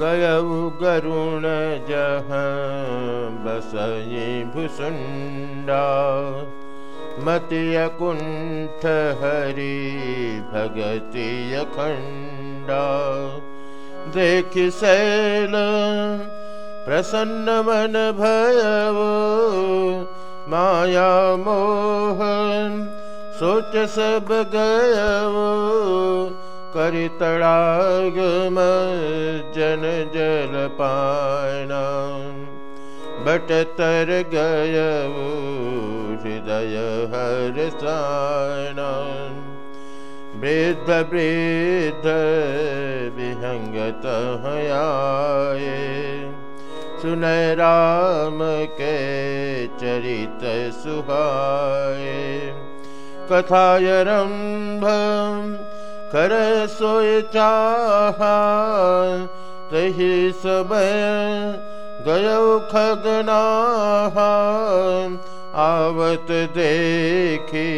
गयऊ गरुण जह बसई भुसुंडा मति कुंठ हरि भगति अखंडा देख शैल प्रसन्न मन भयव माया मोह सोच सब गयव कर तड़ागम जन जल पाना। बट तर गय हृदय हर साना। वृद्ध वृद्ध विहंगत आए सुनय राम के चरित सुहाए। कथायरम्भ कर सोय चाह तही समय गय खगना आवत देखी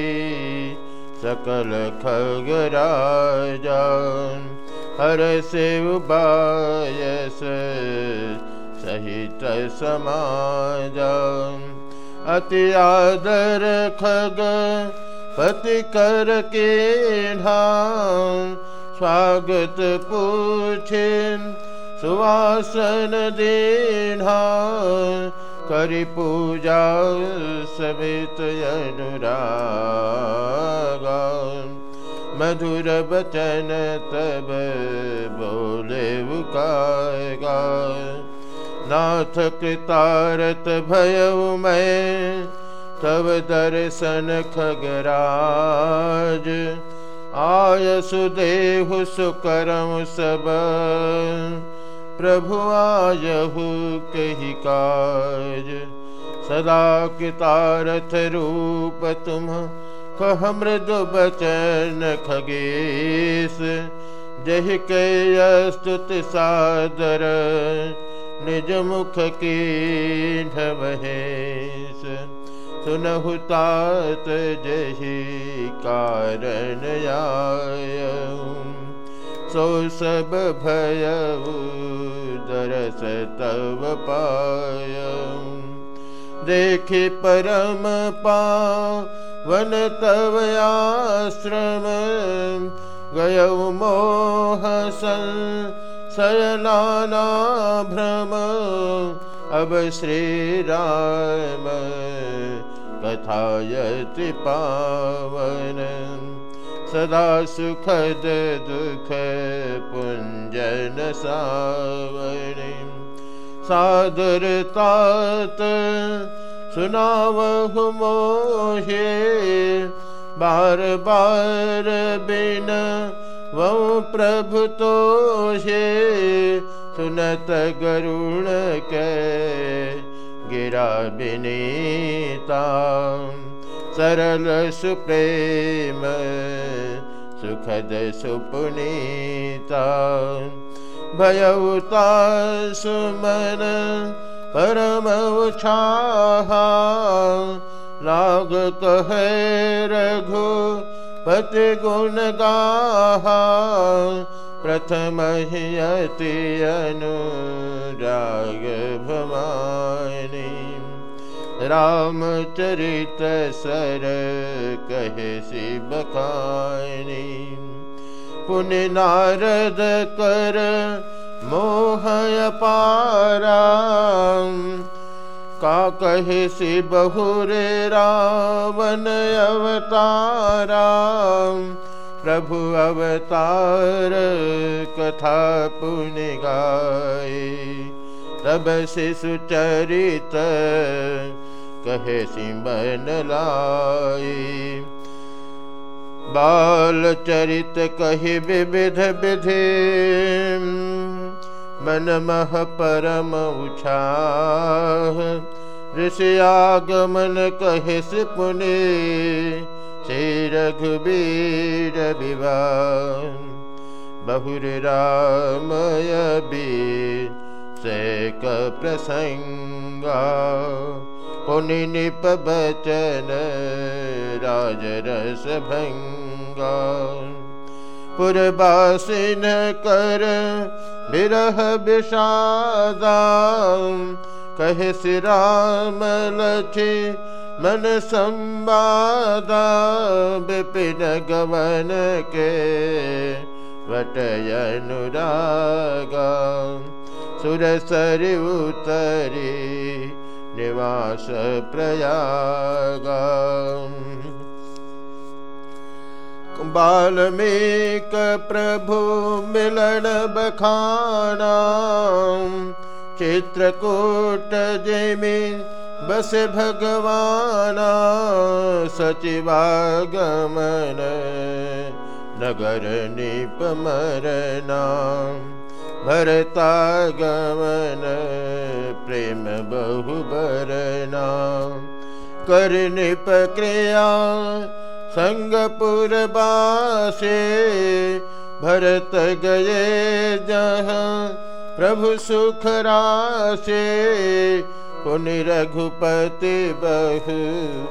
बायस सहित समाज। अति आदर पति कर के स्वागत पूछे सुवासन देना करि पूजा सवित अनुराग। मधुर बचन तब बोले उकागा नाथ कृतारत भयउ मैं तब दर्शन खगराज। आय सुदेहु सुकरम सब। प्रभु आयहु कही काज। सदा कितारथ रूप तुम कह मृदु बचन खगेश। जहि के स्तुति सादर निज मुख की ढवहेश। सुनहु तात जही कारण आय। सो सब भय दरस तव पाय। देखि परम पावन तव आश्रम। गय मोह सन सयनाना भ्रम अब श्री राम कथायति पावन। सदा सुखद दुख पुञ्जन सावणि सादरतात सुनावहु मोहे बार बार बिन वो प्रभु तोषे सुनत गरुण के गिरा विनीता। सरल सुप्रेम, सुखद सुपुनीता। भयउता सुमन, परम उछाहा। लाग कहे रघु, पति गुण गाहा। प्रथम हियति अनुराग भवानी। रामचरित सर कहे शिव खानी पुण्य नारद कर मोहय पारा। का कहे सि बहुरे रावण अवतारा। प्रभु अवतार कथा पुण्य गाए तब शिशु चरित कहे सिमन लाए बाल चरित कही विविध विधि। मन मह परम उछा ऋषि आगमन कहे सिपुने। श्री रघुबीर विवाह। बहुर रामय बी सेक प्रसंगा। पुनिनिपवचन राजरस भङ्गा पुरवासिन कर विरह विषादा कहे श्रीराम लक्ष्य मन संवादा विपिन गमन गबन वटयनुराग सुरसरि उतरी निवास प्रयागा बाल्मीक प्रभु मिलन बखाना चित्रकूट जैमी बस भगवाना, सचिवागमन नगर निप मरना भरतागमन। प्रेम बहु बरना कर निप क्रिया संगपुर बासे, भरत गए जहाँ प्रभु सुख रासे पुनि रघुपति बहु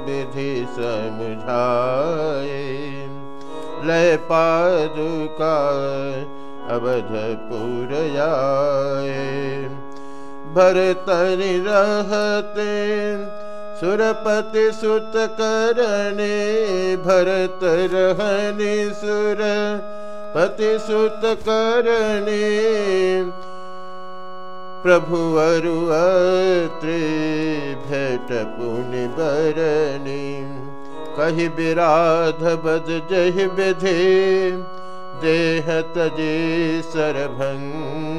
विधि समझाए। लय पादुका अवधपुर आए भरतनि रहते, सुरपति सुत करणे, भरत रहनि सुर, पति सुत करणे। प्रभु अत्रि भेट पुण्य बरणी कहि विराध बद जहि विधि, देह तजे सरभंग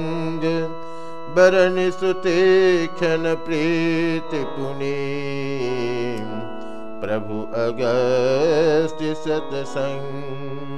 बरन सुतीक्षण प्रीति पुनि। प्रभु अगस्त सतसंग